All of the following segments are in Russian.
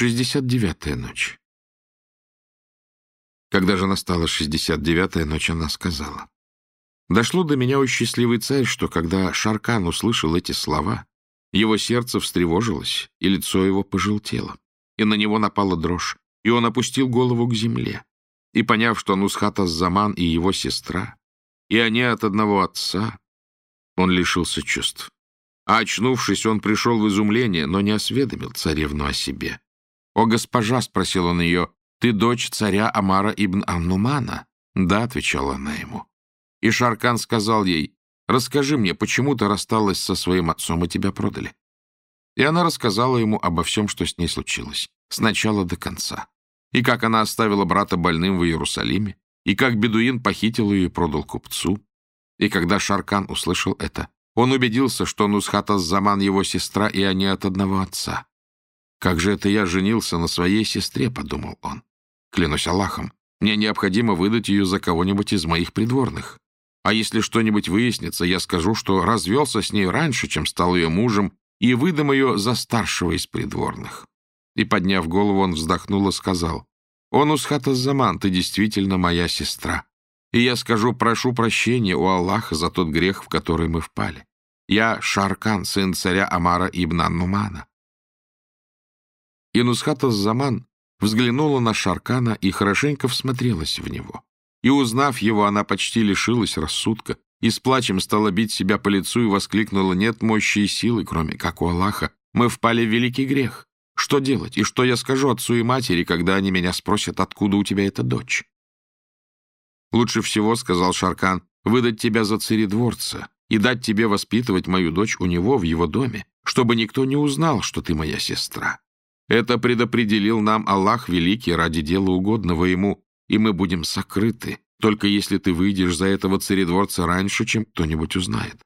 Шестьдесят девятая ночь. Когда же настала шестьдесят девятая ночь, она сказала. Дошло до меня, о счастливый царь, что когда Шаркан услышал эти слова, его сердце встревожилось, и лицо его пожелтело, и на него напала дрожь, и он опустил голову к земле. И, поняв, что Нусхата Заман и его сестра, и они от одного отца, он лишился чувств. А очнувшись, он пришел в изумление, но не осведомил царевну о себе. «О, госпожа!» — спросил он ее. «Ты дочь царя Амара ибн Аннумана?» «Да», — отвечала она ему. И Шаркан сказал ей, «Расскажи мне, почему ты рассталась со своим отцом и тебя продали?» И она рассказала ему обо всем, что с ней случилось, с начала до конца. И как она оставила брата больным в Иерусалиме, и как бедуин похитил ее и продал купцу. И когда Шаркан услышал это, он убедился, что Нусхата Заман его сестра, и они от одного отца. «Как же это я женился на своей сестре?» — подумал он. «Клянусь Аллахом, мне необходимо выдать ее за кого-нибудь из моих придворных. А если что-нибудь выяснится, я скажу, что развелся с ней раньше, чем стал ее мужем, и выдам ее за старшего из придворных». И, подняв голову, он вздохнул и сказал, «Он Заман, ты действительно моя сестра. И я скажу, прошу прощения у Аллаха за тот грех, в который мы впали. Я Шаркан, сын царя Амара ибн Аннумана. И Нусхата Заман взглянула на Шаркана и хорошенько всмотрелась в него. И, узнав его, она почти лишилась рассудка, и с плачем стала бить себя по лицу и воскликнула «Нет мощи и силы, кроме как у Аллаха. Мы впали в великий грех. Что делать? И что я скажу отцу и матери, когда они меня спросят, откуда у тебя эта дочь?» «Лучше всего, — сказал Шаркан, — выдать тебя за царедворца и дать тебе воспитывать мою дочь у него в его доме, чтобы никто не узнал, что ты моя сестра. Это предопределил нам Аллах Великий ради дела угодного Ему, и мы будем сокрыты, только если ты выйдешь за этого царедворца раньше, чем кто-нибудь узнает».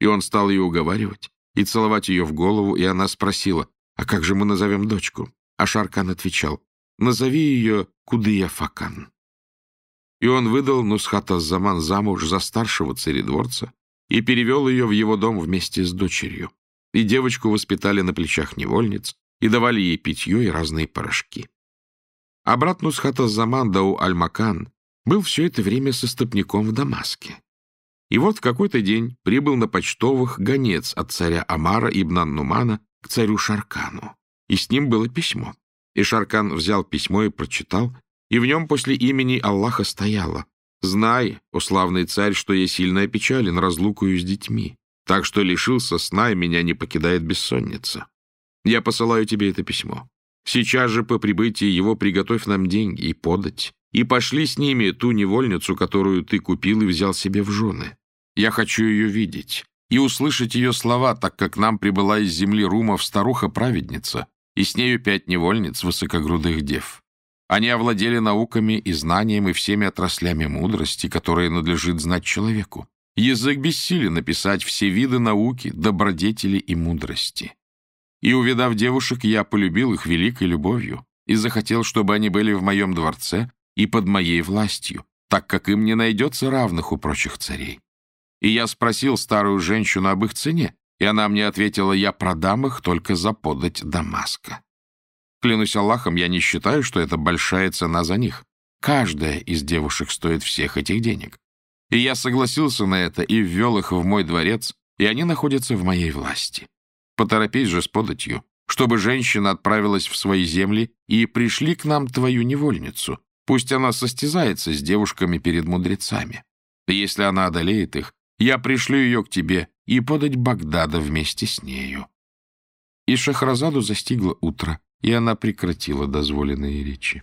И он стал ее уговаривать и целовать ее в голову, и она спросила, «А как же мы назовем дочку?» А Шаркан отвечал, «Назови ее Кудыя Факан». И он выдал Нусхата Заман замуж за старшего царедворца и перевел ее в его дом вместе с дочерью. И девочку воспитали на плечах невольниц, и давали ей питье и разные порошки. А брат Нусхата Заман Дау Аль-Макан был все это время со стопником в Дамаске. И вот в какой-то день прибыл на почтовых гонец от царя Амара ибн Нумана к царю Шаркану, и с ним было письмо. И Шаркан взял письмо и прочитал, и в нем после имени Аллаха стояло «Знай, о славный царь, что я сильно опечален разлукою с детьми, так что лишился сна, и меня не покидает бессонница. Я посылаю тебе это письмо. Сейчас же по прибытии его приготовь нам деньги и подать, и пошли с ними ту невольницу, которую ты купил и взял себе в жены. Я хочу ее видеть и услышать ее слова, так как нам прибыла из земли Румов старуха-праведница, и с нею пять невольниц высокогрудых дев. Они овладели науками и знанием и всеми отраслями мудрости, которые надлежит знать человеку. Язык бессилен написать все виды науки, добродетели и мудрости. И, увидав девушек, я полюбил их великой любовью и захотел, чтобы они были в моем дворце и под моей властью, так как им не найдется равных у прочих царей. И я спросил старую женщину об их цене, и она мне ответила, я продам их только за подать Дамаска. Клянусь Аллахом, я не считаю, что это большая цена за них. Каждая из девушек стоит всех этих денег. И я согласился на это и ввел их в мой дворец, и они находятся в моей власти. Поторопись же с податью, чтобы женщина отправилась в свои земли и пришли к нам твою невольницу. Пусть она состязается с девушками перед мудрецами. Если она одолеет их, я пришлю ее к тебе и подать Багдада вместе с нею». И Шахразаду застигло утро, и она прекратила дозволенные речи.